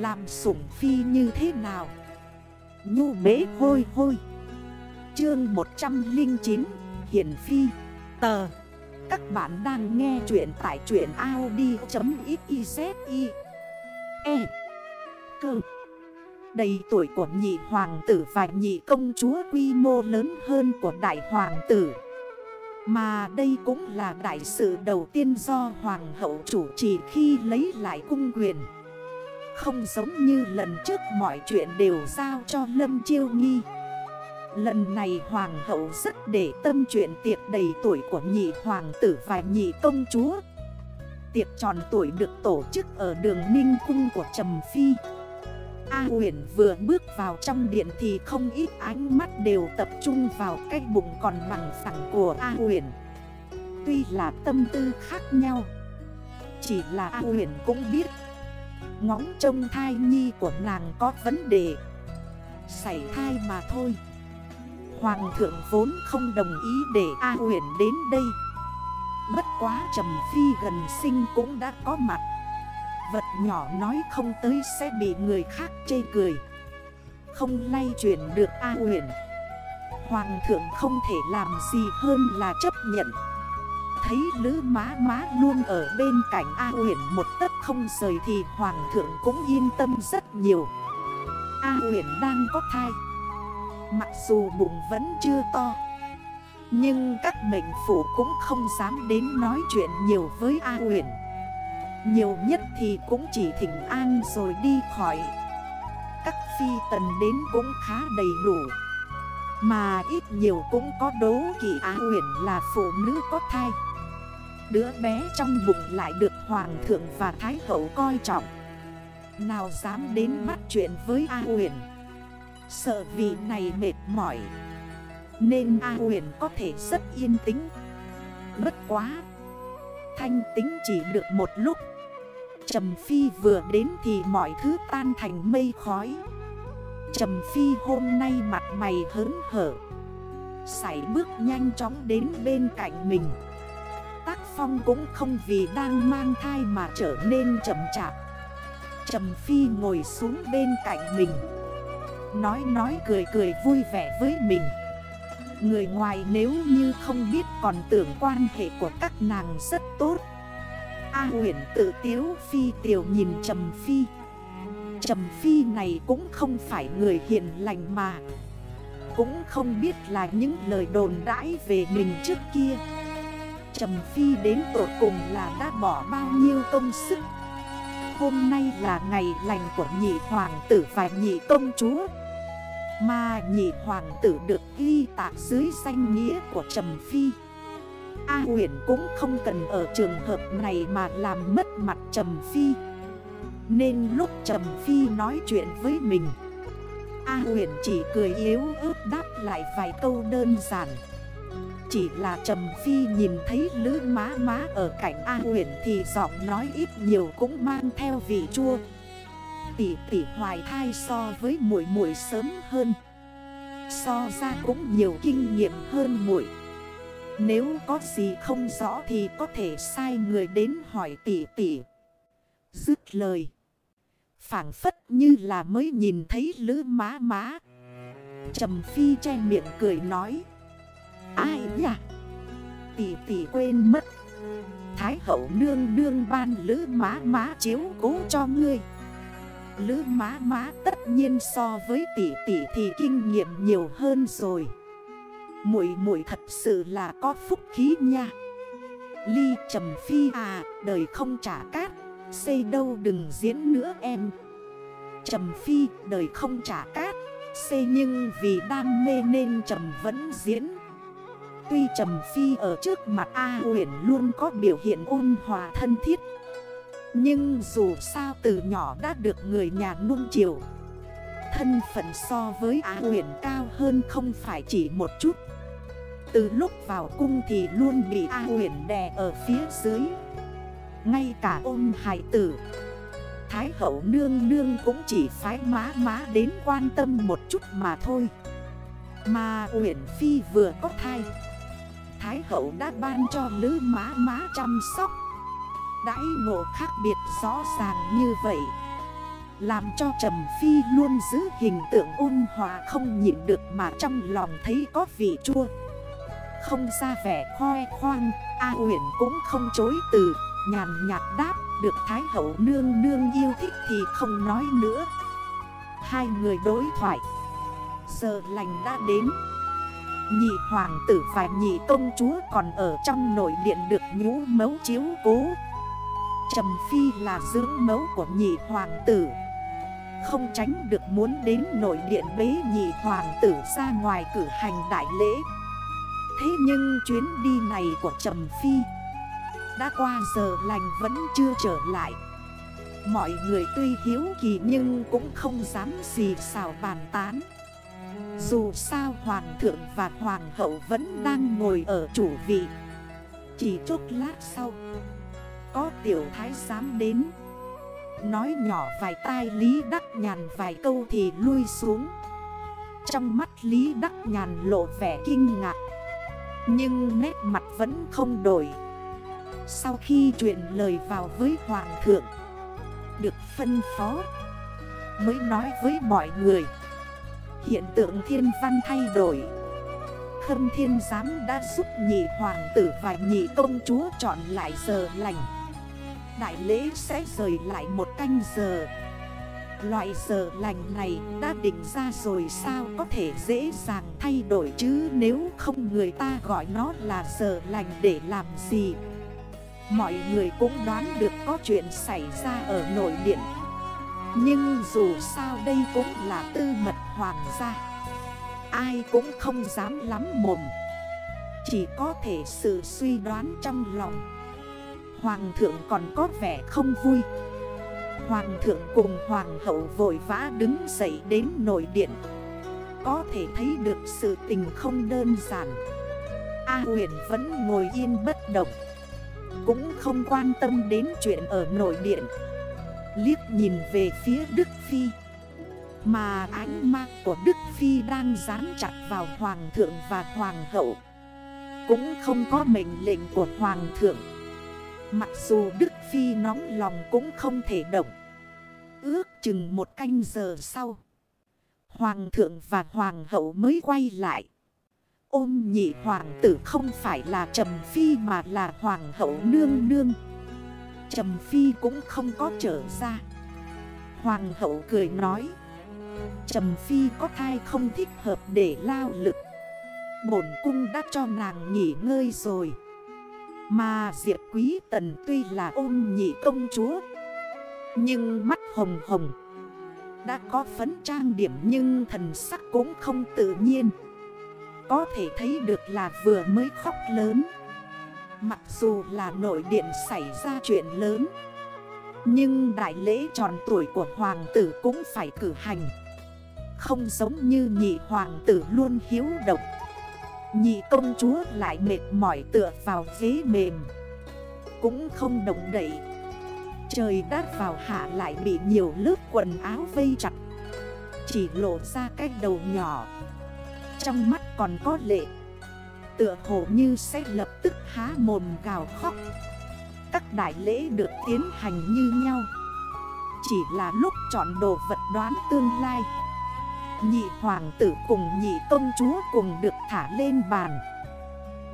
Làm sủng phi như thế nào? Nhu bế hôi hôi. Chương 109 Hiển Phi. Tờ. Các bạn đang nghe chuyện tại truyện Audi.xyz E. Cơ. Đầy tuổi của nhị hoàng tử và nhị công chúa quy mô lớn hơn của đại hoàng tử. Mà đây cũng là đại sự đầu tiên do hoàng hậu chủ trì khi lấy lại cung quyền. Không giống như lần trước mọi chuyện đều giao cho Lâm Chiêu Nghi. Lần này hoàng hậu rất để tâm chuyện tiệc đầy tuổi của nhị hoàng tử và nhị công chúa. Tiệc tròn tuổi được tổ chức ở đường Ninh Cung của Trầm Phi. A huyền vừa bước vào trong điện thì không ít ánh mắt đều tập trung vào cái bụng còn bằng phẳng của A huyền Tuy là tâm tư khác nhau, Chỉ là A huyền cũng biết Ngóng trông thai nhi của nàng có vấn đề. Xảy thai mà thôi. Hoàng thượng vốn không đồng ý để A huyền đến đây. Bất quá Trầm Phi gần sinh cũng đã có mặt. Vật nhỏ nói không tới sẽ bị người khác chê cười. Không lay chuyển được A huyền Hoàng thượng không thể làm gì hơn là chấp nhận. Thấy lữ má má luôn ở bên cạnh A huyền một tấc không rời Thì hoàng thượng cũng yên tâm rất nhiều. A huyền đang có thai. Mặc dù bụng vẫn chưa to, Nhưng các mệnh phủ cũng không dám đến nói chuyện nhiều với A huyền nhiều nhất thì cũng chỉ thỉnh an rồi đi khỏi. Các phi tần đến cũng khá đầy đủ, Mà ít nhiều cũng có đố kỳ á huyền là phụ nữ có thai. Đứa bé trong bụng lại được hoàng thượng và thái hậu coi trọng. Nào dám đến bắt chuyện với A huyền Sợ vì này mệt mỏi. Nên A huyền có thể rất yên tĩnh. Bất quá, Thanh tính chỉ được một lúc. Trầm Phi vừa đến thì mọi thứ tan thành mây khói. Trầm Phi hôm nay mặt mày hớn hở. Sải bước nhanh chóng đến bên cạnh mình phong cũng không vì đang mang thai mà trở nên chậm chạp. Trầm Phi ngồi xuống bên cạnh mình. Nói nói cười cười vui vẻ với mình. Người ngoài nếu như không biết còn tưởng quan hệ của các nàng rất tốt. A huyền tự tiếu phi tiểu nhìn Trầm Phi. Trầm Phi này cũng không phải người hiền lành mà. Cũng không biết là những lời đồn đãi về mình trước kia. Trầm Phi đến tổt cùng là đã bỏ bao nhiêu công sức? Hôm nay là ngày lành của nhị hoàng tử và nhị công chúa. Mà nhị hoàng tử được ghi tạc dưới danh nghĩa của Trầm Phi. A huyền cũng không cần ở trường hợp này mà làm mất mặt Trầm Phi. Nên lúc Trầm Phi nói chuyện với mình, A huyền chỉ cười yếu ớt đáp lại vài câu đơn giản. Chỉ là Trầm Phi nhìn thấy lữ má má ở cạnh A huyền Thì giọng nói ít nhiều cũng mang theo vị chua Tỷ tỷ hoài thai so với muội muội sớm hơn So ra cũng nhiều kinh nghiệm hơn muội nếu có gì không rõ thì có thể sai người đến hỏi tỷ tỷ. Dứt lời. Phản phất như là mới nhìn thấy lữ má má. Trầm phi che miệng cười nói. Ai nhỉ? Tỷ tỷ quên mất. Thái hậu nương nương ban lữ má má chiếu cố cho ngươi. Lữ má má tất nhiên so với tỷ tỷ thì kinh nghiệm nhiều hơn rồi muội muội thật sự là có phúc khí nha Ly trầm phi à đời không trả cát Xây đâu đừng diễn nữa em Trầm phi đời không trả cát Xây nhưng vì đam mê nên trầm vẫn diễn Tuy trầm phi ở trước mặt A uyển luôn có biểu hiện ôn hòa thân thiết, Nhưng dù sao từ nhỏ đã được người nhà nuông chiều. Thân phận so với A uyển cao hơn không phải chỉ một chút. Từ lúc vào cung thì luôn bị A uyển đè ở phía dưới. Ngay cả ôn hải tử, Thái hậu nương nương cũng chỉ phái má má đến quan tâm một chút mà thôi. Mà uyển phi vừa có thai Thái hậu đã ban cho lứ má má chăm sóc. Đãi ngộ khác biệt rõ ràng như vậy Làm cho Trầm Phi luôn giữ hình tượng ôn hòa không nhịn được mà trong lòng thấy có vị chua. Không ra vẻ khoe khoang, A Uyển cũng không chối từ Nhàn nhạt đáp được Thái Hậu nương nương yêu thích thì không nói nữa. Hai người đối thoại. Giờ lành đã đến. Nhị hoàng tử và nhị công chúa còn ở trong nội điện được nhũ mấu chiếu cố. Trầm Phi là dưỡng mấu của nhị hoàng tử. Không tránh được muốn đến nội điện bế nhị hoàng tử ra ngoài cử hành đại lễ. Thế nhưng chuyến đi này của Trầm Phi Đã qua giờ lành vẫn chưa trở lại. Mọi người tuy hiếu kỳ nhưng cũng không dám gì xào bàn tán. Dù sao hoàng thượng và hoàng hậu vẫn đang ngồi ở chủ vị. Chỉ chút lát sau, Có tiểu thái giám đến. Nói nhỏ vài tai Lý Đắc Nhàn vài câu thì lui xuống. Trong mắt Lý Đắc Nhàn lộ vẻ kinh ngạc, Nhưng nét mặt vẫn không đổi. Sau khi truyền lời vào với Hoàng thượng, Được phân phó, Mới nói với mọi người. Hiện tượng thiên văn thay đổi. Khâm thiên giám đã giúp nhị hoàng tử và nhị công chúa chọn lại giờ lành. Đại lễ sẽ rời lại một canh giờ. Loại giờ lành này đã định ra rồi sao có thể dễ dàng thay đổi chứ? Nếu không người ta gọi nó là giờ lành để làm gì? Mọi người cũng đoán được có chuyện xảy ra ở nội điện. Nhưng dù sao đây cũng là tư mật hoàng gia. Ai cũng không dám lắm mồm. Chỉ có thể sự suy đoán trong lòng. Hoàng thượng còn có vẻ không vui. Hoàng thượng cùng hoàng hậu vội vã đứng dậy đến nội điện. Có thể thấy được sự tình không đơn giản. A huyền vẫn ngồi yên bất động. Cũng không quan tâm đến chuyện ở nội điện. Liếc nhìn về phía Đức Phi. Mà ánh mắt của Đức Phi đang dán chặt vào Hoàng thượng và Hoàng hậu. Cũng không có mệnh lệnh của Hoàng thượng. Mặc dù Đức Phi nóng lòng cũng không thể động. Ước chừng một canh giờ sau, Hoàng thượng và Hoàng hậu mới quay lại. Ôm nhị hoàng tử không phải là Trầm Phi mà là Hoàng hậu nương nương. Trầm Phi cũng không có trở ra. Hoàng hậu cười nói, Trầm Phi có thai không thích hợp để lao lực. Bổn cung đã cho nàng nghỉ ngơi rồi. Mà Diệp Quý Tần tuy là ôm nhị công chúa, Nhưng mắt hồng hồng, Đã có phấn trang điểm nhưng thần sắc cũng không tự nhiên. Có thể thấy được là vừa mới khóc lớn. Mặc dù là nội điện xảy ra chuyện lớn, Nhưng đại lễ tròn tuổi của hoàng tử cũng phải cử hành. Không giống như nhị hoàng tử luôn hiếu động. Nhị công chúa lại mệt mỏi tựa vào ghế mềm, Cũng không động đậy. Trời đát vào hạ lại bị nhiều lớp quần áo vây chặt, Chỉ lộ ra cái đầu nhỏ. Trong mắt còn có lệ Tựa hồ như sẽ lập tức há mồm gào khóc. Các đại lễ được tiến hành như nhau. Chỉ là lúc chọn đồ vật đoán tương lai. Nhị hoàng tử cùng nhị công chúa cùng được thả lên bàn.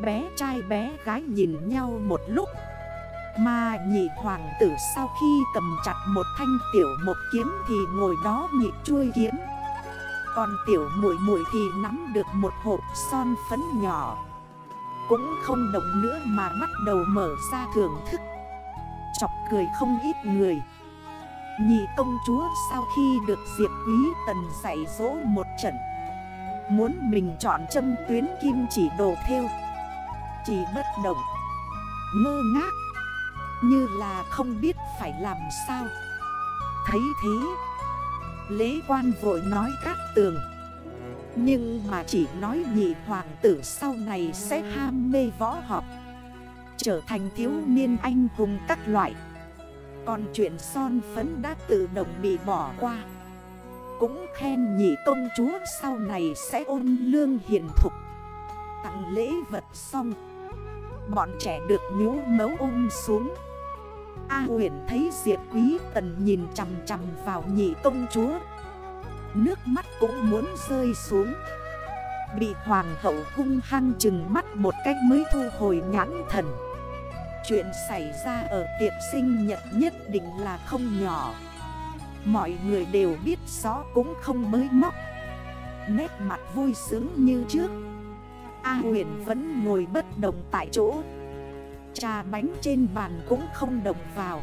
Bé trai bé gái nhìn nhau một lúc. Mà nhị hoàng tử sau khi cầm chặt một thanh tiểu một kiếm thì ngồi đó nhị chui kiếm. Còn tiểu muội muội thì nắm được một hộp son phấn nhỏ. Cũng không động nữa mà bắt đầu mở ra thưởng thức. Chọc cười không ít người. Nhị công chúa sau khi được Diệp Quý Tần dạy dỗ một trận, Muốn mình chọn châm tuyến kim chỉ đồ theo. Chỉ bất động, Ngơ ngác, Như là không biết phải làm sao. Thấy thế, Lễ quan vội nói các tường. Nhưng mà chỉ nói nhị hoàng tử sau này sẽ ham mê võ học. Trở thành thiếu niên anh hùng các loại. Còn chuyện son phấn đã tự động bị bỏ qua. Cũng khen nhị công chúa sau này sẽ ôn lương hiền thục. Tặng lễ vật xong, Bọn trẻ được nhú mấu ôm xuống. A huyền thấy Diệp Quý Tần nhìn chằm chằm vào nhị công chúa. Nước mắt cũng muốn rơi xuống. Bị hoàng hậu hung hăng chừng mắt một cách mới thu hồi nhãn thần. Chuyện xảy ra ở tiệc sinh nhật nhất định là không nhỏ. Mọi người đều biết rõ cũng không mới móc. Nét mặt vui sướng như trước. A huyền vẫn ngồi bất động tại chỗ. Trà bánh trên bàn cũng không động vào.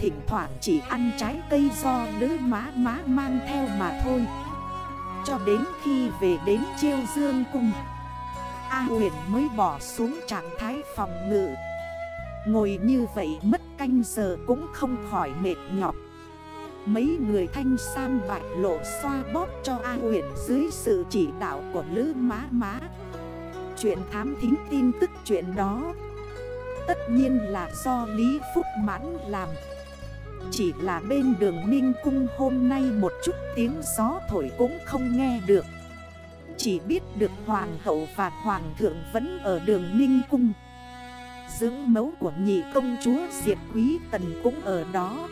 Thỉnh thoảng chỉ ăn trái cây do nữ má má mang theo mà thôi. Cho đến khi về đến chiêu dương cung. A huyền mới bỏ xuống trạng thái phòng ngự. Ngồi như vậy mất canh giờ cũng không khỏi mệt nhọc. Mấy người thanh sam bạch lộ xoa bóp cho A huyền dưới sự chỉ đạo của Lữ Má Má. Chuyện thám thính tin tức chuyện đó, Tất nhiên là do Lý Phúc Mãn làm. Chỉ là bên đường Ninh Cung hôm nay một chút tiếng gió thổi cũng không nghe được. Chỉ biết được Hoàng hậu và Hoàng thượng vẫn ở đường Ninh Cung. Dưỡng mấu của nhị công chúa Diệp Quý Tần cũng ở đó.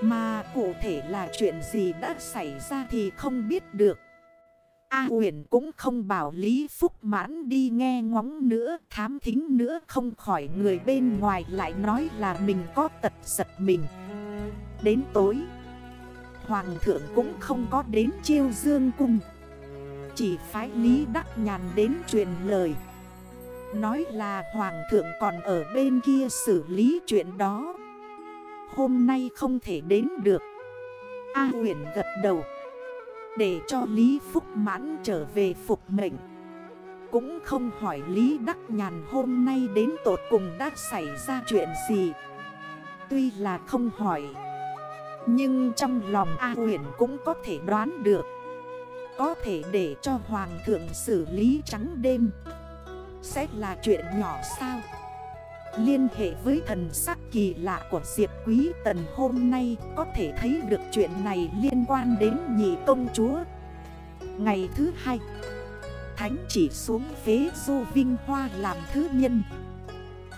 Mà cụ thể là chuyện gì đã xảy ra thì không biết được. A huyền cũng không bảo Lý Phúc mãn đi nghe ngóng nữa, Thám thính nữa, không khỏi người bên ngoài lại nói là mình có tật giật mình. Đến tối, Hoàng thượng cũng không có đến chiêu dương cung. Chỉ phái Lý Đắc Nhàn đến truyền lời. Nói là Hoàng thượng còn ở bên kia xử lý chuyện đó. Hôm nay không thể đến được. A huyền gật đầu để cho Lý Phúc Mãn trở về phục mệnh. Cũng không hỏi Lý Đắc Nhàn hôm nay đến tột cùng đã xảy ra chuyện gì. Tuy là không hỏi, Nhưng trong lòng A huyền cũng có thể đoán được. Có thể để cho Hoàng thượng xử lý trắng đêm. Sẽ là chuyện nhỏ sao? Liên hệ với thần sắc kỳ lạ của Diệp Quý Tần hôm nay Có thể thấy được chuyện này liên quan đến nhị công chúa. Ngày thứ hai, Thánh chỉ xuống phế Du Vinh Hoa làm thứ nhân,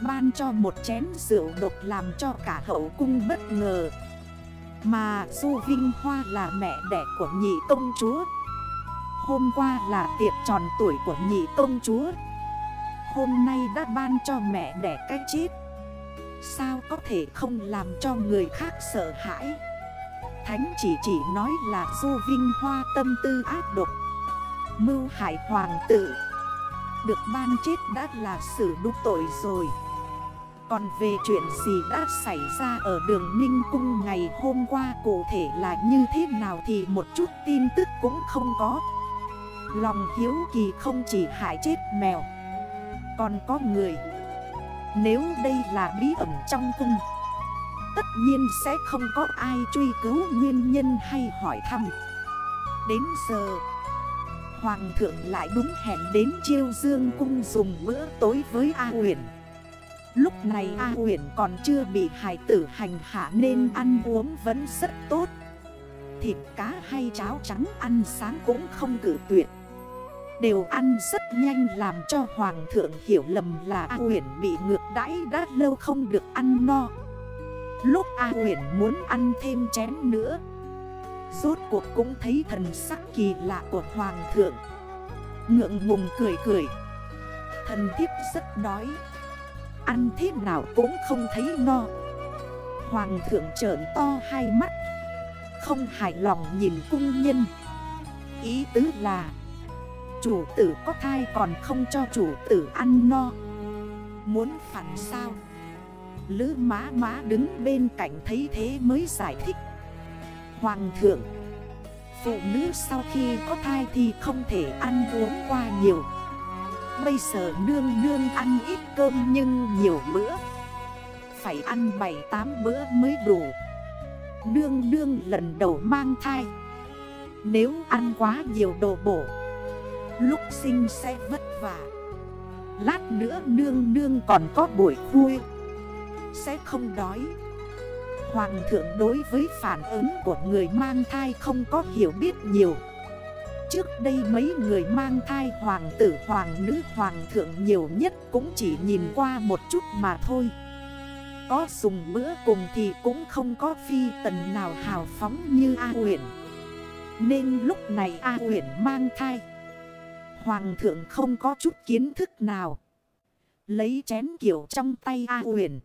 Ban cho một chén rượu độc làm cho cả hậu cung bất ngờ. Mà Du Vinh Hoa là mẹ đẻ của nhị công chúa. Hôm qua là tiệc tròn tuổi của nhị công chúa. Hôm nay đã ban cho mẹ đẻ cái chết. Sao có thể không làm cho người khác sợ hãi? Thánh chỉ chỉ nói là Du Vinh Hoa tâm tư ác độc. Mưu hải hoàng tử. Được ban chết đã là xử đúc tội rồi. Còn về chuyện gì đã xảy ra ở đường Ninh Cung ngày hôm qua cụ thể là như thế nào thì một chút tin tức cũng không có. Lòng hiếu kỳ không chỉ hại chết mèo còn có người. Nếu đây là bí ẩn trong cung, Tất nhiên sẽ không có ai truy cứu nguyên nhân hay hỏi thăm. Đến giờ, Hoàng thượng lại đúng hẹn đến chiêu dương cung dùng bữa tối với A huyền Lúc này A uyển còn chưa bị hải tử hành hạ nên ăn uống vẫn rất tốt. Thịt cá hay cháo trắng ăn sáng cũng không cử tuyệt Đều ăn rất nhanh làm cho Hoàng thượng hiểu lầm là A huyền bị ngược đãi đã lâu không được ăn no. Lúc A huyền muốn ăn thêm chén nữa, Rốt cuộc cũng thấy thần sắc kỳ lạ của Hoàng thượng. Ngượng ngùng cười cười. Thần thiếp rất đói. Ăn thế nào cũng không thấy no. Hoàng thượng trởn to hai mắt. Không hài lòng nhìn cung nhân. Ý tứ là Chủ tử có thai còn không cho chủ tử ăn no. Muốn phản sao? Lữ má má đứng bên cạnh thấy thế mới giải thích. Hoàng thượng, Phụ nữ sau khi có thai thì không thể ăn uống qua nhiều. Bây giờ nương nương ăn ít cơm nhưng nhiều bữa. Phải ăn 7-8 bữa mới đủ. Nương nương lần đầu mang thai. Nếu ăn quá nhiều đồ bổ Lúc sinh sẽ vất vả. Lát nữa nương nương còn có buổi vui, Sẽ không đói. Hoàng thượng đối với phản ứng của người mang thai không có hiểu biết nhiều. Trước đây mấy người mang thai hoàng tử hoàng nữ hoàng thượng nhiều nhất cũng chỉ nhìn qua một chút mà thôi. Có dùng bữa cùng thì cũng không có phi tần nào hào phóng như A Uyển. Nên lúc này A Uyển mang thai Hoàng thượng không có chút kiến thức nào. Lấy chén kiểu trong tay A Huyền.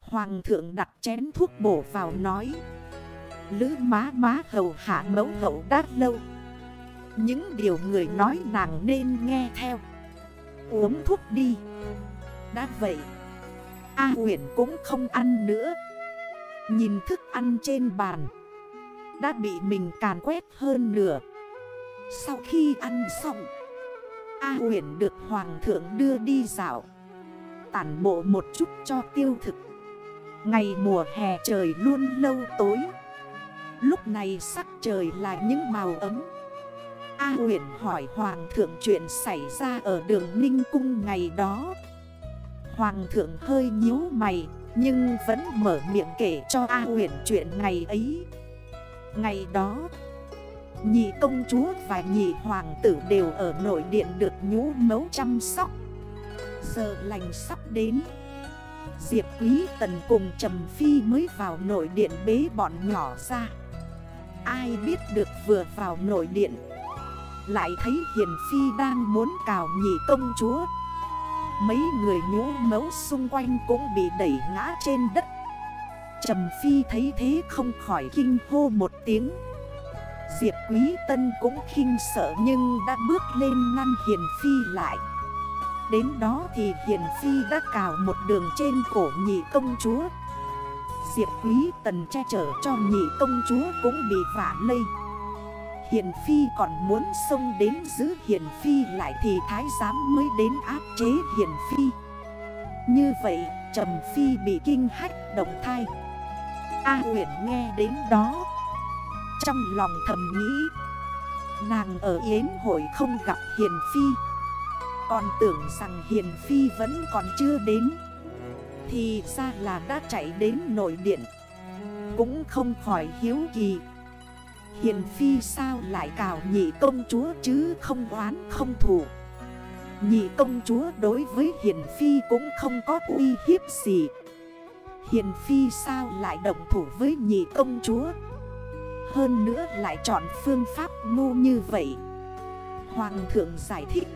Hoàng thượng đặt chén thuốc bổ vào nói. Lữ má má hầu hạ mẫu hậu đã lâu. Những điều người nói nàng nên nghe theo. Uống thuốc đi. Đã vậy, A huyền cũng không ăn nữa. Nhìn thức ăn trên bàn. Đã bị mình càn quét hơn nửa. Sau khi ăn xong A huyền được hoàng thượng đưa đi dạo. Tản bộ một chút cho tiêu thực. Ngày mùa hè trời luôn lâu tối. Lúc này sắc trời là những màu ấm. A huyền hỏi hoàng thượng chuyện xảy ra ở đường Ninh Cung ngày đó. Hoàng thượng hơi nhíu mày, Nhưng vẫn mở miệng kể cho A huyền chuyện ngày ấy. Ngày đó Nhị công chúa và nhị hoàng tử đều ở nội điện được nhũ mấu chăm sóc. Giờ lành sắp đến. Diệp Quý Tần cùng Trầm Phi mới vào nội điện bế bọn nhỏ ra. Ai biết được vừa vào nội điện, Lại thấy Hiền Phi đang muốn cào nhị công chúa. Mấy người nhũ mấu xung quanh cũng bị đẩy ngã trên đất. Trầm Phi thấy thế không khỏi kinh hô một tiếng. Diệp Quý Tân cũng khinh sợ nhưng đã bước lên ngăn Hiền Phi lại. Đến đó thì Hiền Phi đã cào một đường trên cổ nhị công chúa. Diệp Quý Tần che chở cho nhị công chúa cũng bị vả lây. Hiền Phi còn muốn xông đến giữ Hiền Phi lại thì Thái giám mới đến áp chế Hiền Phi. Như vậy, Trầm Phi bị kinh hách động thai. A huyền nghe đến đó trong lòng thầm nghĩ. Nàng ở Yến hội không gặp Hiền Phi. Còn tưởng rằng Hiền Phi vẫn còn chưa đến. Thì ra là đã chạy đến nội điện. Cũng không khỏi hiếu kỳ. Hiền phi sao lại cào nhị công chúa chứ không oán không thủ Nhị công chúa đối với hiền phi cũng không có uy hiếp gì. Hiền phi sao lại động thủ với nhị công chúa? Hơn nữa lại chọn phương pháp ngu như vậy. Hoàng thượng giải thích.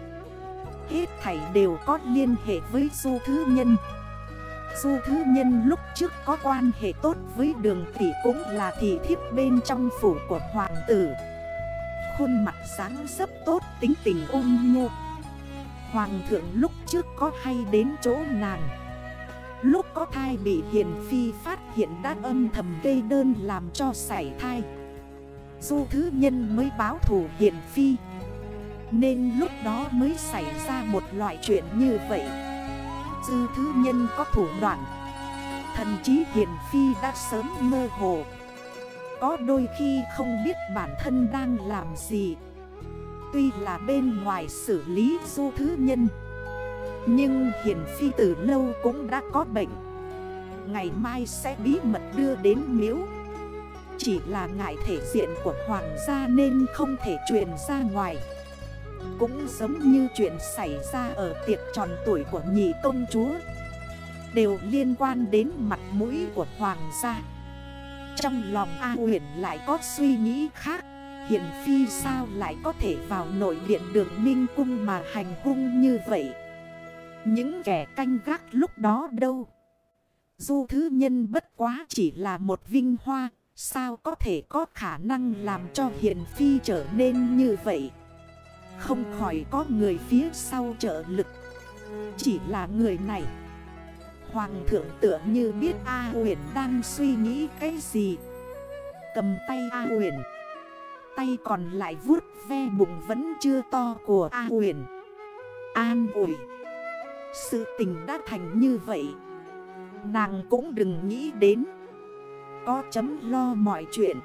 Hết thảy đều có liên hệ với du thứ nhân. Du thứ nhân lúc trước có quan hệ tốt với đường tỷ cũng là thị thiếp bên trong phủ của hoàng tử. Khuôn mặt sáng sấp tốt tính tình ôn nhu. Hoàng thượng lúc trước có hay đến chỗ nàng. Lúc có thai bị hiền phi phát hiện đã âm thầm gây đơn làm cho xảy thai. Du thứ nhân mới báo thủ hiển phi. Nên lúc đó mới xảy ra một loại chuyện như vậy. Dư thứ nhân có thủ đoạn. Thần trí hiển phi đã sớm mơ hồ. Có đôi khi không biết bản thân đang làm gì. Tuy là bên ngoài xử lý du thứ nhân. Nhưng hiển phi từ lâu cũng đã có bệnh. Ngày mai sẽ bí mật đưa đến miếu. Chỉ là ngại thể diện của hoàng gia nên không thể truyền ra ngoài. Cũng giống như chuyện xảy ra ở tiệc tròn tuổi của nhị công chúa. Đều liên quan đến mặt mũi của hoàng gia. Trong lòng A huyền lại có suy nghĩ khác. Hiện phi sao lại có thể vào nội điện đường Ninh Cung mà hành hung như vậy? Những kẻ canh gác lúc đó đâu? Du thứ nhân bất quá chỉ là một vinh hoa Sao có thể có khả năng làm cho Hiền Phi trở nên như vậy? Không khỏi có người phía sau trợ lực. Chỉ là người này. Hoàng thượng tựa như biết A huyền đang suy nghĩ cái gì. Cầm tay A huyền Tay còn lại vuốt ve bụng vẫn chưa to của A huyền An ủi. Sự tình đã thành như vậy. Nàng cũng đừng nghĩ đến. Có chấm lo mọi chuyện.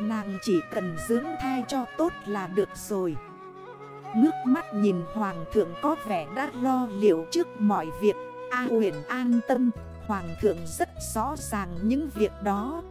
Nàng chỉ cần dưỡng thai cho tốt là được rồi. Ngước mắt nhìn Hoàng thượng có vẻ đã lo liệu trước mọi việc. A huyền an tâm, Hoàng thượng rất rõ ràng những việc đó.